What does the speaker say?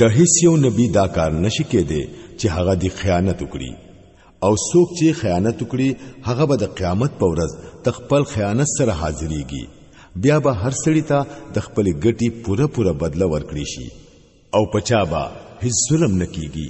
د هیڅ نبی دا کار نشي کېده چې هغه د خیانت وکړي او څوک چې خیانت وکړي هغه به د قیامت په ورځ تخپل خیانت سره حاضرېږي بیا به هر سړی ته د خپل ګټي پوره پوره بدله ورکړي شي او پچا به هیڅ ظلم نکېږي